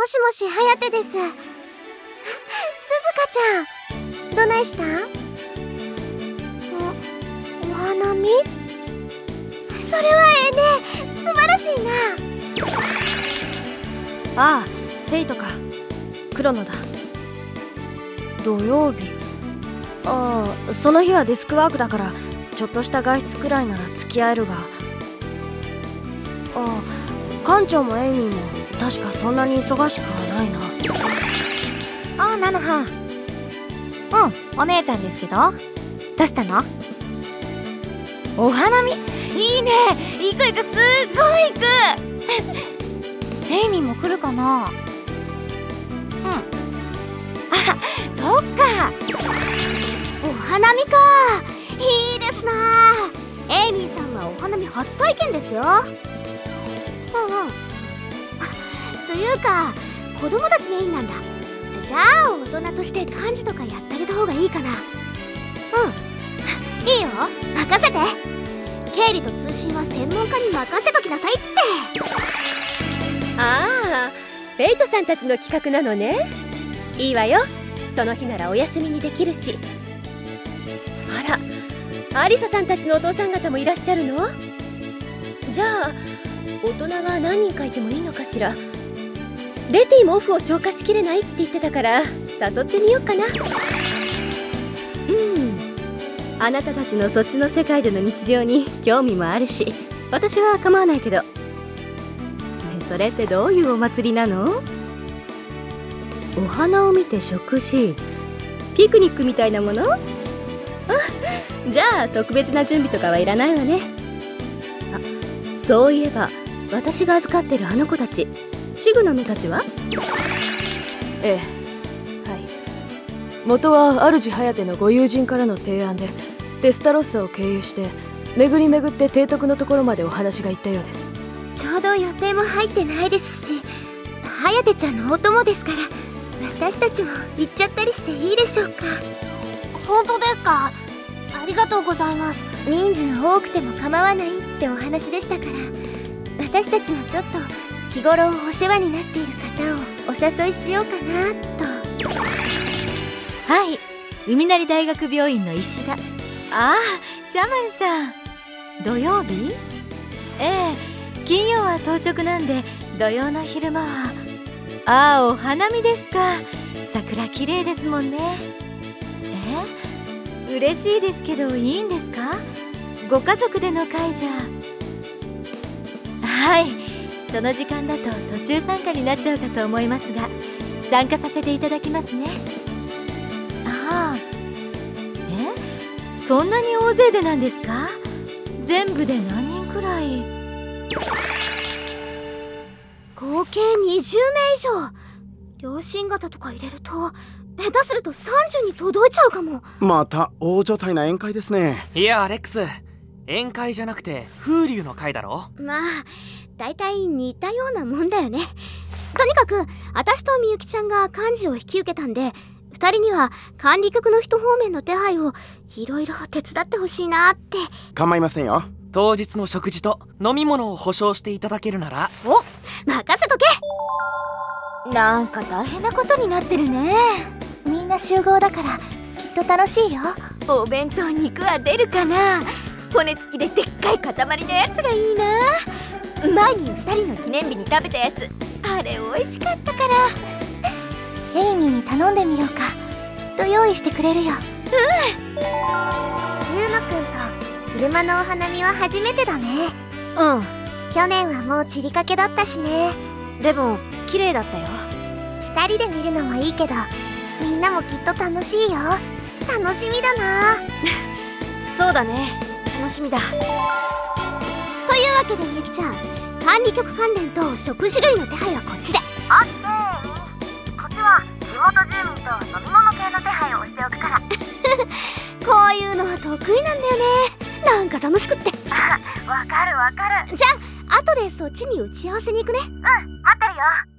もしもし颯です。すずかちゃんどないした？おお花見？それはええね。素晴らしいな。ああフェイトか。黒野だ。土曜日。ああその日はデスクワークだからちょっとした外出くらいなら付き合えるが。ああ館長もエイミーも確かそんなに忙しくはないな。ああ菜の葉うんお姉ちゃんですけど。どうしたの？お花見？いいね。行く行くすっごい行く。エイミーも来るかな？うん。あそっか。お花見か。いいですな。エイミーさんはお花見初体験ですよ。うんうん。というか子供たちメインなんだ。じゃあ大人として幹事とかやってあげた方がいいかな。うん。いいよ。任せて。経理と通信は専門家に任せときなさいって。ああフェイトさんたちの企画なのね。いいわよ。その日ならお休みにできるし。あらアリサさんたちのお父さん方もいらっしゃるの？じゃあ大人が何人かいてもいいのかしら？レティもオフを消化しきれないって言ってたから誘ってみようかな。うん。あなたたちのそっちの世界での日常に興味もあるし私は構わないけど。ねそれってどういうお祭りなの？お花を見て食事？ピクニックみたいなもの？あじゃあ特別な準備とかはいらないわね。あそういえば私が預かってるあの子たちシグナのたちは？ええ。はい。元は主颯のご友人からの提案でデスタロッサを経由して巡り巡って提督のところまでお話が行ったようです。ちょうど予定も入ってないですし颯ちゃんのお供ですから私たちも行っちゃったりしていいでしょうか？本当ですか？ありがとうございます。人数多くても構わないってお話でしたから私たちもちょっと日頃お世話になっている方をお誘いしようかなと。はい。海なり大学病院の石田。ああシャマンさん。土曜日？ええ。金曜は当直なんで土曜の昼間は。ああお花見ですか。桜綺麗ですもんね。え嬉しいですけどいいんですか？ご家族での会じゃ。はいその時間だと途中参加になっちゃうかと思いますが参加させていただきますね。ああ。え？そんなに大勢でなんですか？全部で何人くらい？合計20名以上。両親方とか入れると下手すると30に届いちゃうかも。また大所帯な宴会ですね。いやアレックス宴会じゃなくて風流の会だろ？まあ大体似たようなもんだよね。とにかく私とみゆきちゃんが幹事を引き受けたんで2人には管理局の人方面の手配をいろいろ手伝ってほしいなって。構いませんよ。当日の食事と飲み物を保証していただけるなら。お任せとけ。なんか大変なことになってるね。みんな集合だからきっと楽しいよ。お弁当肉は出るかな骨付きででっかい塊のやつがいいな。前に2人の記念日に食べたやつ。あれ美味しかったから。エイミーに頼んでみようか。きっと用意してくれるよ。うん。ゆうのくんと昼間のお花見は初めてだね。うん。去年はもう散りかけだったしね。でも綺麗だったよ。2人で見るのもいいけどみんなもきっと楽しいよ。楽しみだな。そうだね楽しみだ。というわけでみゆきちゃん。管理局関連と食事類の手配はこっちで。オッケーこっちは地元住民と飲み物系の手配をしておくから。こういうのは得意なんだよね。なんか楽しくって。わかるわかる。じゃあ後でそっちに打ち合わせに行くね。うん待ってるよ